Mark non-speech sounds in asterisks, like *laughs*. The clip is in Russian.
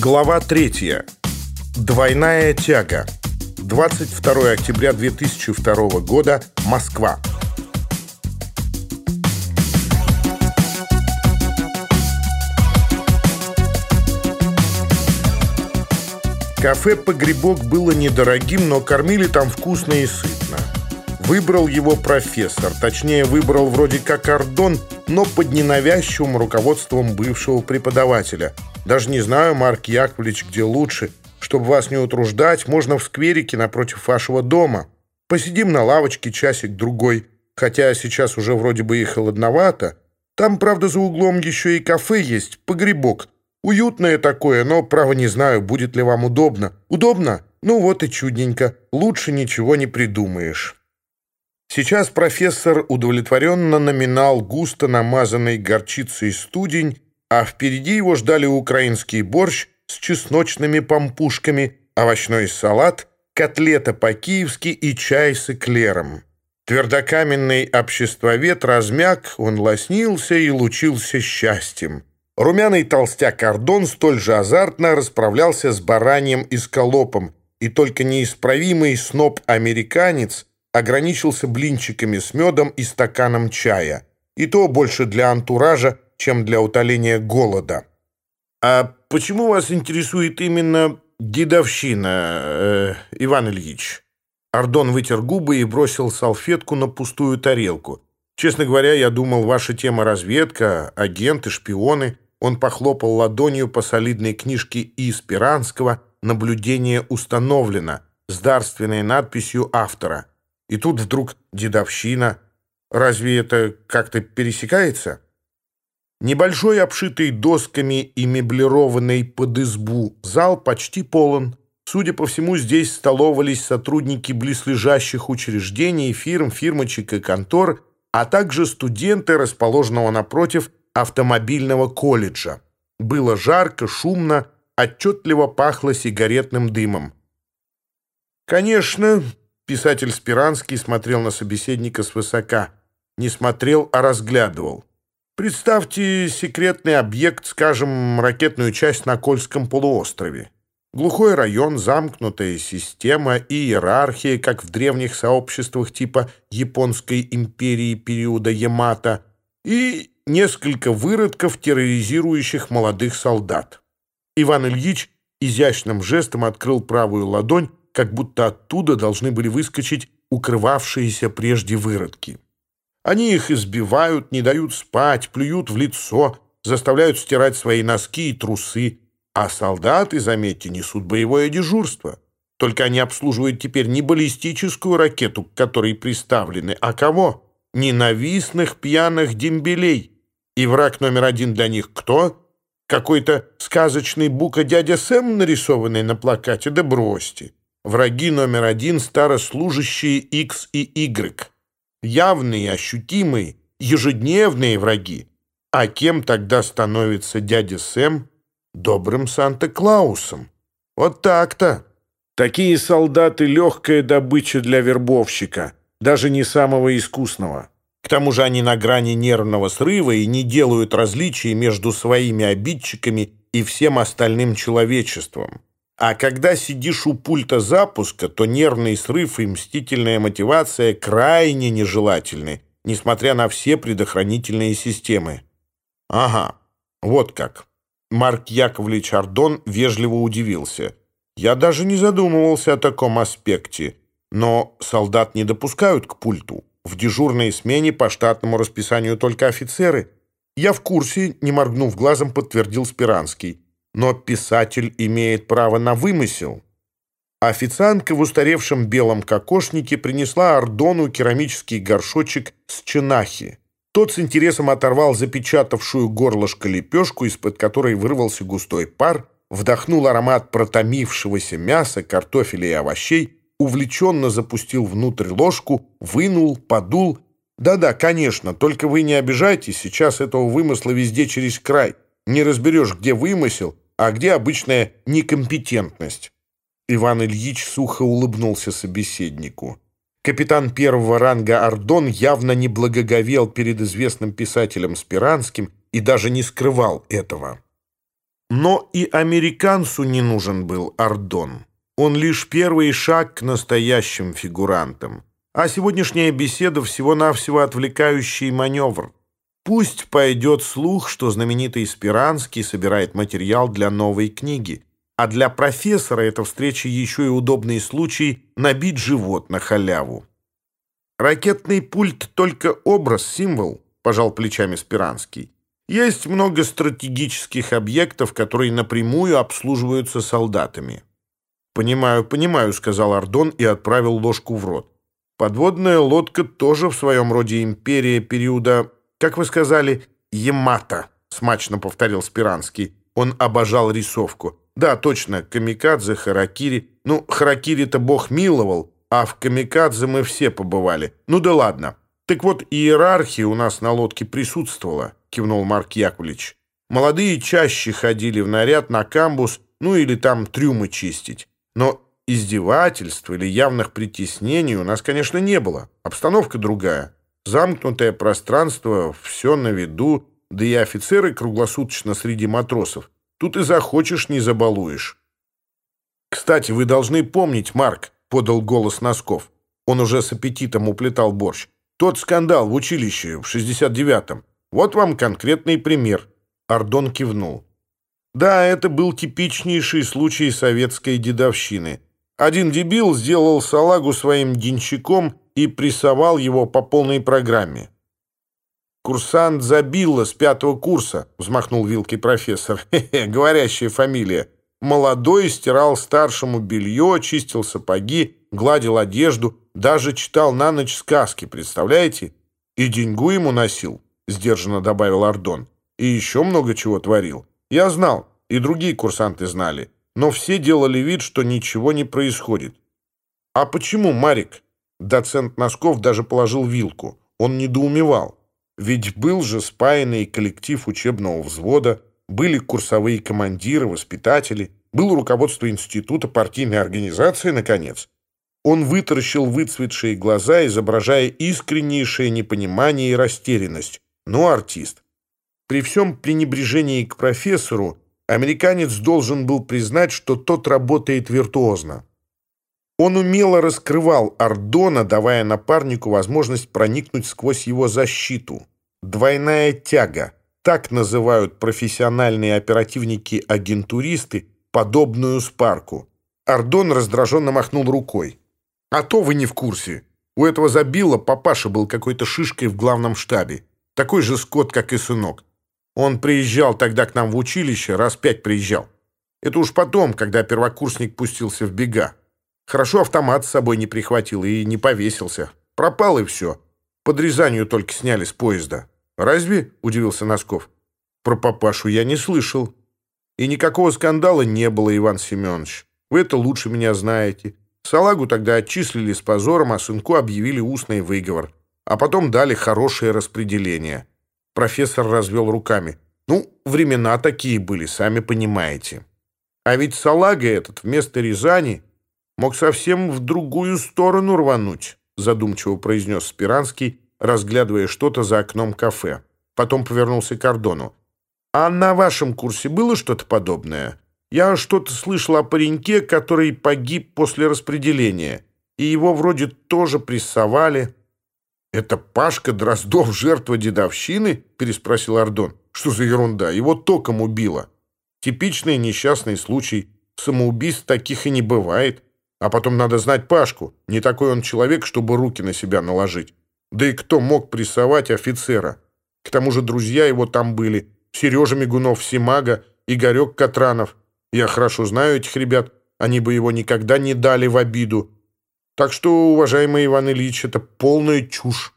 Глава 3. Двойная тяга. 22 октября 2002 года. Москва. Кафе «Погребок» было недорогим, но кормили там вкусно и сытно. Выбрал его профессор, точнее, выбрал вроде как Ордон, но под ненавязчивым руководством бывшего преподавателя – Даже не знаю, Марк Яковлевич, где лучше. Чтобы вас не утруждать, можно в скверике напротив вашего дома. Посидим на лавочке часик-другой, хотя сейчас уже вроде бы и холодновато. Там, правда, за углом еще и кафе есть, погребок. Уютное такое, но, право, не знаю, будет ли вам удобно. Удобно? Ну вот и чудненько. Лучше ничего не придумаешь. Сейчас профессор удовлетворенно номинал густо намазанный горчицей студень, а впереди его ждали украинский борщ с чесночными помпушками, овощной салат, котлета по-киевски и чай с эклером. Твердокаменный обществовед размяк, он лоснился и лучился счастьем. Румяный толстяк Ордон столь же азартно расправлялся с бараньем и скалопом, и только неисправимый сноб-американец ограничился блинчиками с медом и стаканом чая. И то больше для антуража, чем для утоления голода. «А почему вас интересует именно дедовщина, э, Иван Ильич?» Ардон вытер губы и бросил салфетку на пустую тарелку. «Честно говоря, я думал, ваша тема разведка, агенты, шпионы». Он похлопал ладонью по солидной книжке И. Спиранского «Наблюдение установлено» с дарственной надписью автора. И тут вдруг дедовщина. Разве это как-то пересекается?» Небольшой, обшитый досками и меблированный под избу зал почти полон. Судя по всему, здесь столовались сотрудники близлежащих учреждений, фирм, фирмочек и контор, а также студенты, расположенного напротив автомобильного колледжа. Было жарко, шумно, отчетливо пахло сигаретным дымом. Конечно, писатель Спиранский смотрел на собеседника свысока. Не смотрел, а разглядывал. Представьте секретный объект, скажем, ракетную часть на Кольском полуострове. Глухой район, замкнутая система и иерархия, как в древних сообществах типа Японской империи периода Ямато, и несколько выродков, терроризирующих молодых солдат. Иван Ильич изящным жестом открыл правую ладонь, как будто оттуда должны были выскочить укрывавшиеся прежде выродки. Они их избивают, не дают спать, плюют в лицо, заставляют стирать свои носки и трусы. А солдаты, заметьте, несут боевое дежурство. Только они обслуживают теперь не баллистическую ракету, к которой приставлены, а кого? Ненавистных пьяных дембелей. И враг номер один для них кто? Какой-то сказочный бука-дядя Сэм, нарисованный на плакате? Да бросьте. Враги номер один — старослужащие X и Y. явные, ощутимые, ежедневные враги, а кем тогда становится дядя Сэм? Добрым Санта-Клаусом. Вот так-то. Такие солдаты — легкая добыча для вербовщика, даже не самого искусного. К тому же они на грани нервного срыва и не делают различий между своими обидчиками и всем остальным человечеством. А когда сидишь у пульта запуска, то нервный срыв и мстительная мотивация крайне нежелательны, несмотря на все предохранительные системы. Ага, вот как. Марк Яковлевич Ардон вежливо удивился. Я даже не задумывался о таком аспекте. Но солдат не допускают к пульту. В дежурной смене по штатному расписанию только офицеры. Я в курсе, не моргнув глазом, подтвердил Спиранский. Но писатель имеет право на вымысел. Официантка в устаревшем белом кокошнике принесла Ордону керамический горшочек с чинахи. Тот с интересом оторвал запечатавшую горлышко лепешку, из-под которой вырвался густой пар, вдохнул аромат протомившегося мяса, картофеля и овощей, увлеченно запустил внутрь ложку, вынул, подул. Да-да, конечно, только вы не обижайтесь, сейчас этого вымысла везде через край. Не разберешь, где вымысел, а где обычная некомпетентность. Иван Ильич сухо улыбнулся собеседнику. Капитан первого ранга Ардон явно не благоговел перед известным писателем Спиранским и даже не скрывал этого. Но и американцу не нужен был Ардон. Он лишь первый шаг к настоящим фигурантам. А сегодняшняя беседа всего-навсего отвлекающий маневр. Пусть пойдет слух, что знаменитый Спиранский собирает материал для новой книги. А для профессора эта встреча еще и удобный случай набить живот на халяву. «Ракетный пульт — только образ, символ», — пожал плечами Спиранский. «Есть много стратегических объектов, которые напрямую обслуживаются солдатами». «Понимаю, понимаю», — сказал Ардон и отправил ложку в рот. «Подводная лодка тоже в своем роде империя периода, Как вы сказали, Ямата, смачно повторил Спиранский. Он обожал рисовку. Да, точно, камикадзе, харакири. Ну, харакири-то бог миловал, а в камикадзе мы все побывали. Ну да ладно. Так вот, иерархия у нас на лодке присутствовала, кивнул Марк Якулич. Молодые чаще ходили в наряд на камбус, ну или там трюмы чистить. Но издевательств или явных притеснений у нас, конечно, не было. Обстановка другая замкнутое пространство, все на виду, да и офицеры круглосуточно среди матросов. Тут и захочешь, не забалуешь. «Кстати, вы должны помнить, Марк», — подал голос Носков. Он уже с аппетитом уплетал борщ. «Тот скандал в училище в 69-м. Вот вам конкретный пример». Ардон кивнул. «Да, это был типичнейший случай советской дедовщины». Один дебил сделал салагу своим денщиком и прессовал его по полной программе. «Курсант Забилла с пятого курса», — взмахнул вилки профессор. *laughs* «Хе-хе, говорящая фамилия. Молодой стирал старшему белье, чистил сапоги, гладил одежду, даже читал на ночь сказки, представляете? И деньгу ему носил», — сдержанно добавил Ардон. «И еще много чего творил. Я знал, и другие курсанты знали» но все делали вид, что ничего не происходит. «А почему, Марик?» Доцент Носков даже положил вилку. Он недоумевал. Ведь был же спаянный коллектив учебного взвода, были курсовые командиры, воспитатели, было руководство института, партийной организации, наконец. Он вытаращил выцветшие глаза, изображая искреннейшее непонимание и растерянность. Но «Ну, артист. При всем пренебрежении к профессору американец должен был признать, что тот работает виртуозно. Он умело раскрывал Ардона, давая напарнику возможность проникнуть сквозь его защиту. Двойная тяга – так называют профессиональные оперативники-агентуристы подобную спарку. Ардон раздраженно махнул рукой. «А то вы не в курсе. У этого забила папаша был какой-то шишкой в главном штабе. Такой же скот, как и сынок. Он приезжал тогда к нам в училище, раз пять приезжал. Это уж потом, когда первокурсник пустился в бега. Хорошо автомат с собой не прихватил и не повесился. Пропал и все. Под Рязанью только сняли с поезда. «Разве?» — удивился Носков. «Про папашу я не слышал. И никакого скандала не было, Иван Семенович. Вы это лучше меня знаете. Салагу тогда отчислили с позором, а сынку объявили устный выговор. А потом дали хорошее распределение». Профессор развел руками. «Ну, времена такие были, сами понимаете. А ведь салага этот вместо Рязани мог совсем в другую сторону рвануть», задумчиво произнес Спиранский, разглядывая что-то за окном кафе. Потом повернулся к Кордону. «А на вашем курсе было что-то подобное? Я что-то слышал о пареньке, который погиб после распределения, и его вроде тоже прессовали».«Это Пашка Дроздов, жертва дедовщины?» — переспросил Ордон. «Что за ерунда? Его током убило. Типичный несчастный случай. Самоубийств таких и не бывает. А потом надо знать Пашку. Не такой он человек, чтобы руки на себя наложить. Да и кто мог прессовать офицера? К тому же друзья его там были. Сережа Мигунов, Симага, Игорек Катранов. Я хорошо знаю этих ребят. Они бы его никогда не дали в обиду. Так что, уважаемый Иван Ильич, это полная чушь.